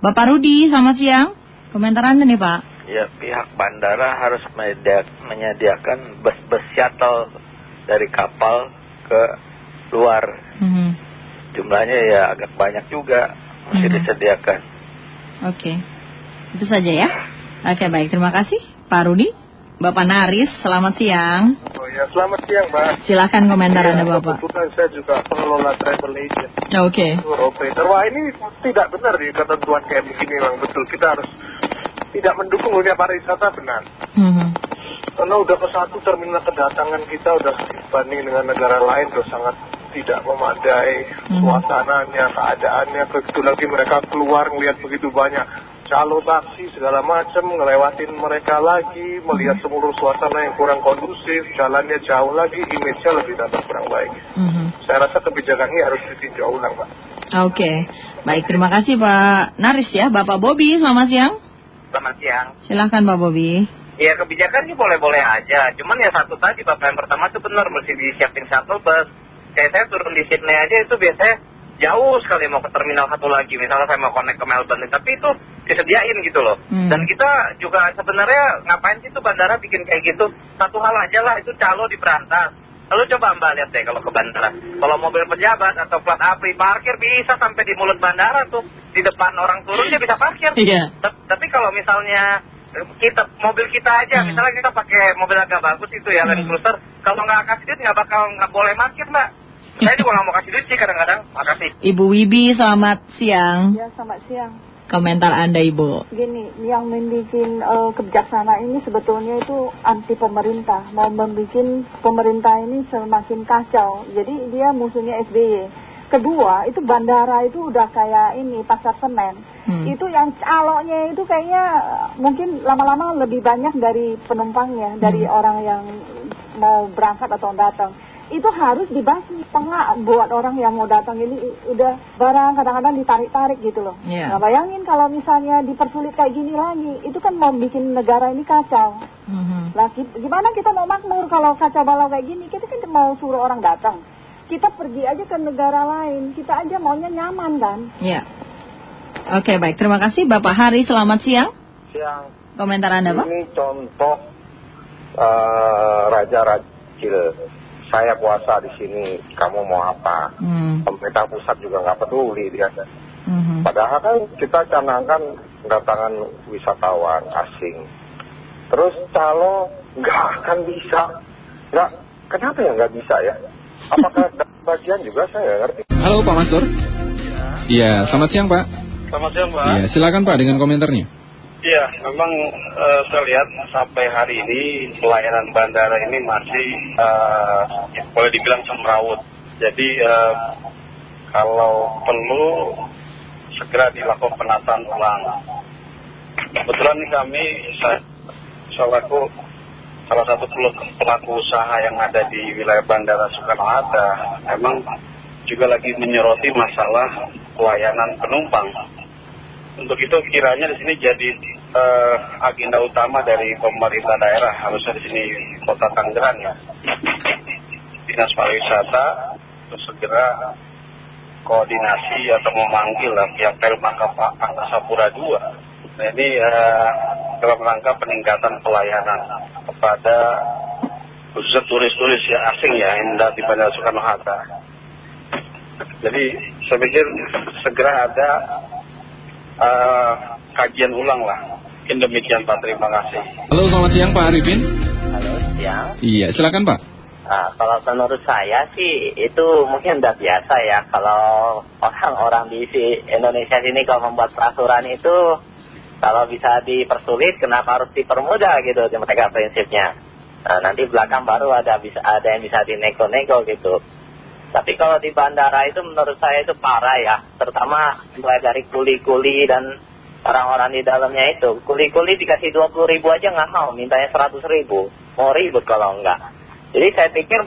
Bapak Rudi, selamat siang. Komentar Anda nih Pak. Ya, pihak bandara harus menyediakan bus-bus shuttle dari kapal ke luar. Mhm. Jumlahnya ya agak banyak juga, mesti Mhm. disediakan. Oke, itu saja ya. Oke baik, terima kasih Pak Rudi. Bapak Naris, selamat siang. Oh ya, selamat siang Mbak. Silakan komentar Ya, Anda Bapak. Kebetulan saya juga pengelola travel agent, Oke. tour operator. Wah ini tidak benar di ketentuan kayak begini memang betul. Kita harus tidak mendukung dunia pariwisata benar. Mhm. Karena udah ke satu terminal kedatangan kita udah dibanding dengan negara lain udah sangat tidak memadai Mhm. suasananya, keadaannya. Begitu lagi mereka keluar ngelihat begitu banyak calo taksi segala macam ngelewatin mereka lagi melihat seluruh suasana yang kurang kondusif jalannya jauh lagi image-nya lebih tambah kurang baik Mhm. saya rasa kebijakan ini harus ditinjau ulang Pak Oke, baik terima kasih Pak Naris ya. Bapak Bobi, selamat siang. Selamat siang. Silahkan Pak Bobi. Ya kebijakan ini boleh-boleh aja, cuman ya satu tadi Bapak yang pertama itu benar mesti disiapin shuttle bus. Kayak saya turun di Sydney aja itu biasanya jauh sekali mau ke terminal satu lagi, misalnya saya mau connect ke Melbourne, tapi itu disediain gitu loh. Hmm. Dan kita juga sebenarnya ngapain sih tuh bandara bikin kayak gitu? Satu hal aja lah itu calo di berantas. Lalu coba Mbak lihat deh kalau ke bandara. Kalau mobil pejabat atau plat APRI parkir bisa sampai di mulut bandara tuh. Di depan orang turun dia bisa parkir. Iya. Ta- Tapi kalau misalnya eh, kita mobil kita aja, Hmm. misalnya kita pakai mobil agak bagus itu ya Land Hmm. Cruiser, kalau nggak kasih duit nggak bakal nggak boleh parkir mbak. Saya juga nggak mau kasih duit sih kadang-kadang. Makasih. Ibu Wibi, selamat siang. Ya, selamat siang. Komentar Anda Ibu. Gini, yang membuat eh, kebijaksanaan ini sebetulnya itu anti pemerintah. Mau membuat pemerintah ini semakin kacau. Jadi dia musuhnya SBY. Kedua, itu bandara itu udah kayak ini, pasar senen. Hmm. Itu yang caloknya itu kayaknya eh, mungkin lama-lama lebih banyak dari penumpangnya, dari Hmm. orang yang mau berangkat atau datang. Itu harus dibasmi tengah buat orang yang mau datang ini udah barang kadang-kadang ditarik-tarik gitu loh. Iya. Nah bayangin kalau misalnya dipersulit kayak gini lagi, itu kan mau bikin negara ini kacau. Mhm. Lah ki- gimana kita mau makmur kalau kacau balau kayak gini? Kita kan mau suruh orang datang. Kita pergi aja ke negara lain, kita aja maunya nyaman kan? Ya. Oke baik, terima kasih Bapak Hari, selamat siang. Siang. Komentar Anda Pak. Ini contoh eh, raja-raja kecil. Saya puasa di sini, kamu mau apa? Hmm. Pemerintah pusat juga nggak peduli dia. Mhm. Padahal kan kita canangkan kedatangan wisatawan asing. Terus calo nggak akan bisa. Nggak, kenapa ya nggak bisa ya? Apakah bagian juga saya nggak ngerti. Halo Pak Mastur. Iya, selamat siang Pak. selamat siang Pak Iya, silakan Pak dengan komentarnya. Iya, memang eh, saya lihat sampai hari ini pelayanan bandara ini masih eh, boleh dibilang semrawut. Jadi eh, kalau perlu segera dilakukan penataan ulang. Kebetulan kami saya selaku salah satu pelaku usaha yang ada di wilayah Bandara Soekarno-Hatta memang juga lagi menyoroti masalah pelayanan penumpang. Untuk itu kiranya di sini jadi eh, agenda utama dari pemerintah daerah, harusnya di sini Kota Tangerang ya. Dinas Pariwisata segera koordinasi atau memanggil lah pihak Telmaka Pak Angkasa Pura II. Nah ini eh, dalam rangka peningkatan pelayanan kepada khususnya turis-turis yang asing ya yang ada di Bandara Soekarno-Hatta. Jadi saya pikir segera ada eh, kajian ulang lah. Mungkin demikian Pak, terima kasih. Halo, selamat siang Pak Arifin. Halo, siang. Iya, silakan Pak. Nah, kalau menurut saya sih itu mungkin udah biasa ya. Kalau orang-orang di si- Indonesia sini kalau membuat peraturan itu kalau bisa dipersulit, kenapa harus dipermudah gitu? Mereka prinsipnya. Nah, nanti belakang baru ada bisa ada yang bisa dinego-nego gitu. Tapi kalau di bandara itu menurut saya itu parah ya, terutama mulai dari kuli-kuli dan orang-orang di dalamnya itu. Kuli-kuli dikasih 20 ribu aja nggak mau, mintanya 100 ribu. Mau ribut kalau enggak. Jadi saya pikir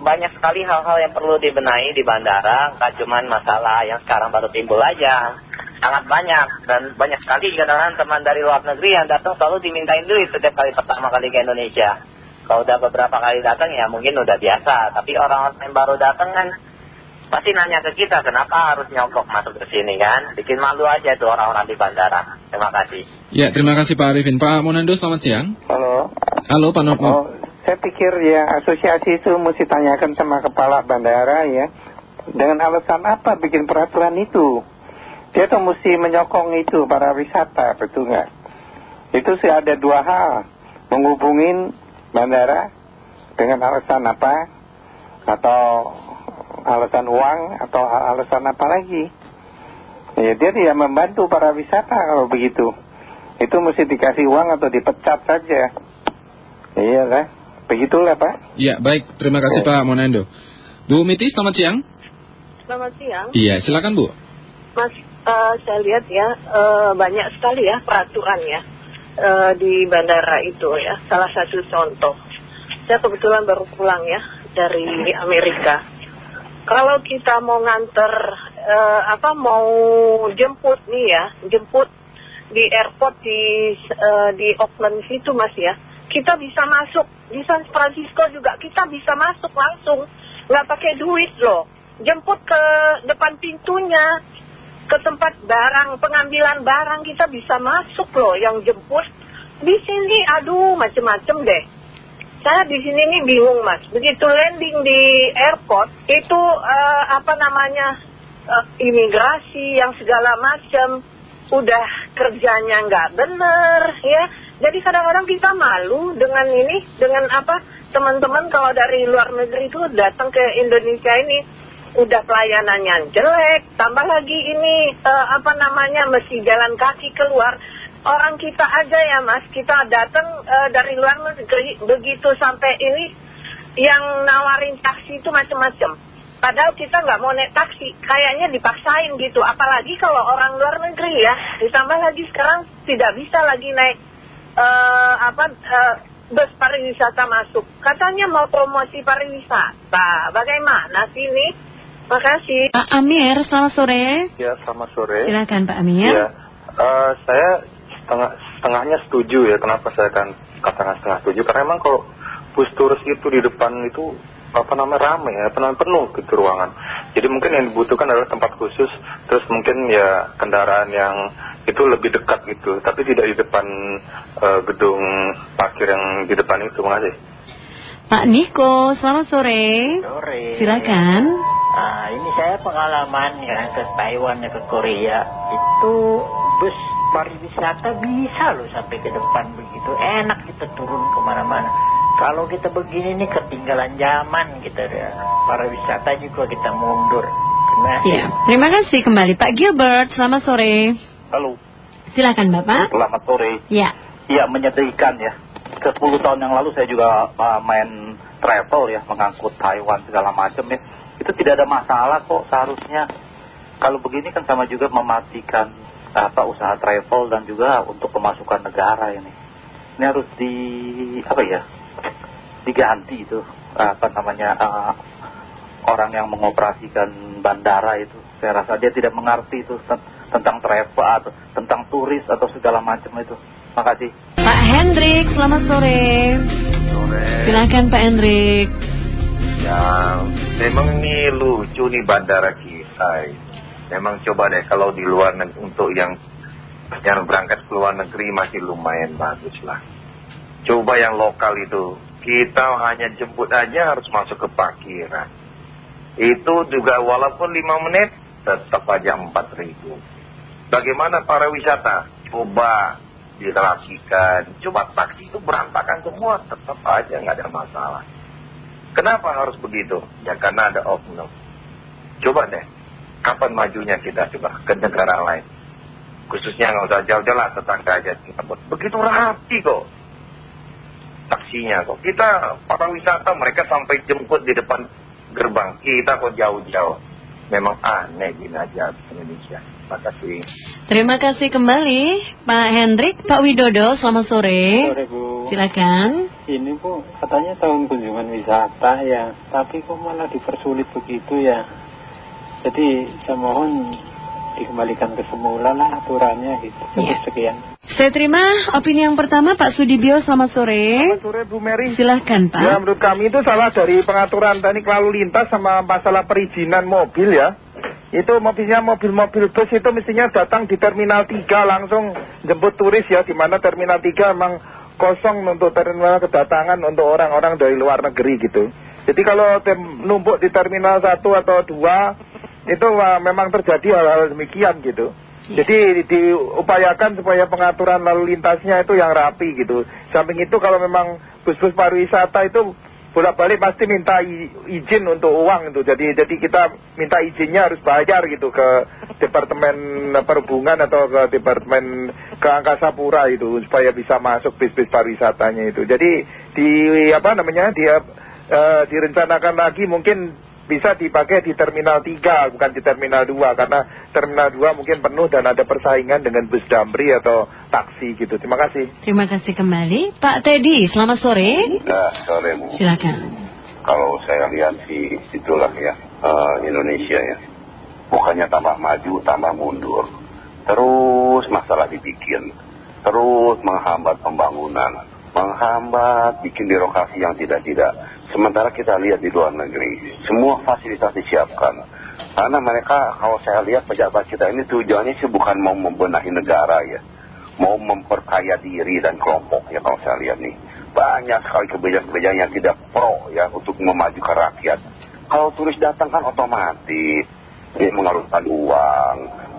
banyak sekali hal-hal yang perlu dibenahi di bandara, nggak cuma masalah yang sekarang baru timbul aja. Sangat banyak, dan banyak sekali kadang-kadang teman dari luar negeri yang datang selalu dimintain duit setiap kali pertama kali ke Indonesia. Kalau udah beberapa kali datang ya mungkin udah biasa, tapi orang-orang yang baru datang kan pasti nanya ke kita kenapa harus nyogok masuk ke sini kan. Bikin malu aja tuh orang-orang di bandara. Terima kasih. Ya, terima kasih Pak Arifin. Pak Monando, selamat siang. Halo. Halo Pak Nomo. Oh, saya pikir ya asosiasi itu mesti tanyakan sama kepala bandara ya. Dengan alasan apa bikin peraturan itu? Dia tuh mesti menyokong itu para wisata, betul nggak? Itu sih ada dua hal. Menghubungin bandara dengan alasan apa? Atau alasan uang atau alasan apa lagi? Ya dia tidak membantu para wisata kalau begitu. Itu mesti dikasih uang atau dipecat saja. Iya lah. Begitulah Pak. Ya, baik. Terima kasih Pak Monando. Bu Miti, selamat siang. Selamat siang. Iya, silakan Bu. Mas, eh, saya lihat ya, eh, banyak sekali ya peraturan ya eh, di bandara itu ya. Salah satu contoh, saya kebetulan baru pulang ya dari Amerika. Kalau kita mau nganter, eh, apa mau jemput nih ya, jemput di airport di eh, di Auckland situ mas ya, kita bisa masuk di San Francisco juga kita bisa masuk langsung, nggak pakai duit loh. Jemput ke depan pintunya, ke tempat barang, pengambilan barang kita bisa masuk loh yang jemput. Di sini aduh macem-macem deh. Saya di sini nih bingung mas. Begitu landing di airport itu eh, apa namanya eh, imigrasi yang segala macam udah kerjanya nggak bener ya. Jadi kadang-kadang kita malu dengan ini dengan apa teman-teman kalau dari luar negeri itu datang ke Indonesia ini udah pelayanannya jelek, tambah lagi ini eh, apa namanya mesti jalan kaki keluar. Orang kita aja ya mas, kita datang eh, dari luar negeri begitu sampai ini yang nawarin taksi itu macam-macam. Padahal kita nggak mau naik taksi, kayaknya dipaksain gitu. Apalagi kalau orang luar negeri ya, ditambah lagi sekarang tidak bisa lagi naik eh, apa eh, bus pariwisata masuk. Katanya mau promosi pariwisata. Bagaimana sih ini? Makasih. Pak Amir, selamat sore. Ya, selamat sore. Silakan Pak Amir. Ya, eh, saya setengah, setengahnya setuju ya. Kenapa saya akan katakan setengah setuju? Karena memang kalau bus turis itu di depan itu apa namanya ramai ya, penuh penuh gitu ruangan. Jadi mungkin yang dibutuhkan adalah tempat khusus, terus mungkin ya kendaraan yang itu lebih dekat gitu, tapi tidak di depan eh, gedung parkir yang di depan itu. Makasih. Pak Niko, selamat sore. Sore. Silakan. Ah, ini saya pengalaman ya ke Taiwan ya ke Korea itu bus pariwisata bisa loh sampai ke depan begitu enak kita turun ke mana-mana. Kalau kita begini nih ketinggalan zaman kita ya. Pariwisata juga kita mundur. Terima kasih. Ya, terima kasih kembali Pak Gilbert, selamat sore. Halo, Silakan Bapak. selamat sore. Ya. Iya, menyedihkan ya. 10 tahun yang lalu saya juga uh, main travel ya, mengangkut Taiwan segala macam ya. Itu tidak ada masalah kok seharusnya. Kalau begini kan sama juga mematikan apa usaha travel dan juga untuk pemasukan negara ini. Ini harus di apa ya? Diganti itu apa namanya uh, orang yang mengoperasikan bandara itu. Saya rasa dia tidak mengerti itu ten- tentang travel atau tentang turis atau segala macam itu. Makasih. Pak Hendrik, selamat sore. Sore. Silakan Pak Hendrik. Ya, memang ini lucu nih bandara kita. Memang coba deh kalau di luar negeri untuk yang yang berangkat ke luar negeri masih lumayan bagus lah. Coba yang lokal itu, kita hanya jemput aja harus masuk ke parkiran. Itu juga walaupun 5 menit tetap aja 4 ribu. Bagaimana para wisata? Coba dirapikan. Coba taksi itu berantakan semua, tetap aja nggak ada masalah. Kenapa harus begitu? Ya karena ada oknum. Coba deh, kapan majunya kita coba ke negara lain? Khususnya nggak usah jauh-jauh lah, tetangga aja Singapura. Begitu rapi kok taksinya kok. Kita para wisata mereka sampai jemput di depan gerbang. Kita kok jauh-jauh. Memang aneh gini aja Indonesia. Terima kasih. Terima kasih kembali Pak Hendrik, Pak Widodo, selamat sore. Sore Bu. Silakan. Ini Bu, katanya tahun kunjungan wisata ya, tapi kok malah dipersulit begitu ya. Jadi saya mohon dikembalikan ke semula lah aturannya gitu. Cukup Ya. sekian. Saya terima opini yang pertama Pak Sudibyo, selamat sore. Selamat sore Bu Mary. Silahkan Pak. Ya menurut kami itu salah dari pengaturan teknik lalu lintas sama masalah perizinan mobil ya. Itu mobilnya mobil-mobil bus itu mestinya datang di Terminal 3 langsung jemput turis ya. Di mana Terminal 3 emang kosong untuk terminal kedatangan untuk orang-orang dari luar negeri gitu. Jadi kalau tem- numpuk di Terminal 1 atau 2 itu memang terjadi hal-hal demikian gitu. Jadi diupayakan supaya pengaturan lalu lintasnya itu yang rapi gitu. Samping itu kalau memang bus-bus pariwisata itu bolak-balik pasti minta izin untuk uang itu. Jadi jadi kita minta izinnya harus bayar gitu ke Departemen Perhubungan atau ke Departemen ke Angkasa Pura itu supaya bisa masuk bis-bis pariwisatanya itu. Jadi di apa namanya dia eh, direncanakan lagi mungkin bisa dipakai di Terminal 3 bukan di Terminal 2 karena Terminal 2 mungkin penuh dan ada persaingan dengan bus damri atau taksi gitu. Terima kasih. Terima kasih kembali. Pak Teddy, selamat sore. Nah, sore Bu. Silakan. Kalau saya lihat sih itulah ya eh, Indonesia ya. Bukannya tambah maju, tambah mundur. Terus masalah dibikin. Terus menghambat pembangunan. Menghambat bikin birokrasi yang tidak-tidak. Sementara kita lihat di luar negeri, semua fasilitas disiapkan. Karena mereka kalau saya lihat pejabat kita ini tujuannya sih bukan mau membenahi negara ya. Mau memperkaya diri dan kelompok ya kalau saya lihat nih. Banyak sekali kebijakan-kebijakan yang tidak pro ya untuk memajukan rakyat. Kalau turis datang kan otomatis dia mengalurkan uang,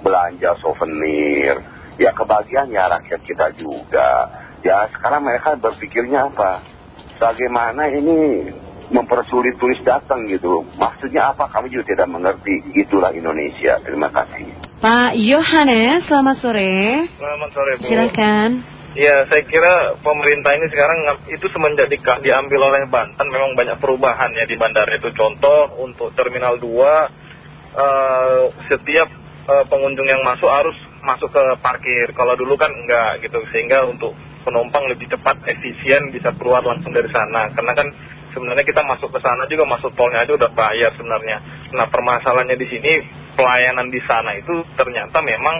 belanja souvenir. Ya kebagian ya rakyat kita juga. Ya sekarang mereka berpikirnya apa? Bagaimana ini mempersulit turis datang gitu. Maksudnya apa kami juga tidak mengerti. Itulah Indonesia. Terima kasih. Pak Yohanes, selamat sore. Selamat sore Bu. Silakan. Ya, saya kira pemerintah ini sekarang itu semenjak di- diambil oleh Banten memang banyak perubahan ya di bandara itu. Contoh untuk Terminal 2, eh, setiap eh, pengunjung yang masuk harus masuk ke parkir. Kalau dulu kan enggak gitu, sehingga untuk penumpang lebih cepat, efisien, bisa keluar langsung dari sana. Karena kan sebenarnya kita masuk ke sana juga masuk tolnya aja udah bayar sebenarnya. Nah permasalahannya di sini pelayanan di sana itu ternyata memang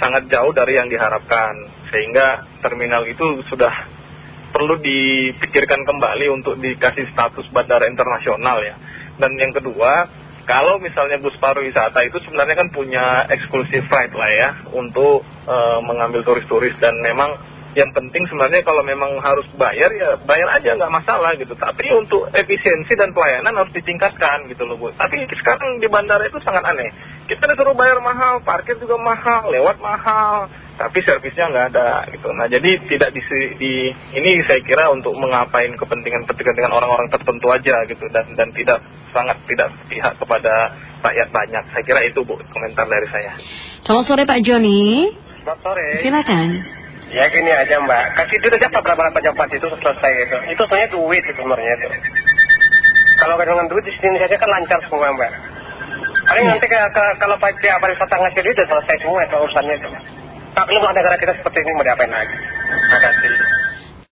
sangat jauh dari yang diharapkan sehingga terminal itu sudah perlu dipikirkan kembali untuk dikasih status bandara internasional ya. Dan yang kedua, kalau misalnya bus pariwisata itu sebenarnya kan punya exclusive right lah ya untuk eh, mengambil turis-turis dan memang yang penting sebenarnya kalau memang harus bayar ya bayar aja nggak masalah gitu. Tapi untuk efisiensi dan pelayanan harus ditingkatkan gitu loh Bu. Tapi sekarang di bandara itu sangat aneh. Kita disuruh bayar mahal, parkir juga mahal, lewat mahal, tapi servisnya nggak ada gitu. Nah jadi tidak di, di ini saya kira untuk mengapain kepentingan-kepentingan orang-orang tertentu aja gitu dan dan tidak sangat tidak pihak kepada rakyat banyak. Saya kira itu Bu komentar dari saya. Selamat sore Pak Joni. Selamat sore. Silakan. Ya gini aja mbak, kasih duit aja pak berapa pejabat itu selesai gitu. Itu sebenarnya duit itu sebenarnya itu. Kalau dengan duit di sini saja kan lancar semua mbak. Paling nanti ke, ke- kalau pak pihak pariwisata ngasih duit udah selesai semua itu urusannya itu. Ada negara kita seperti ini mau diapain lagi. Terima kasih.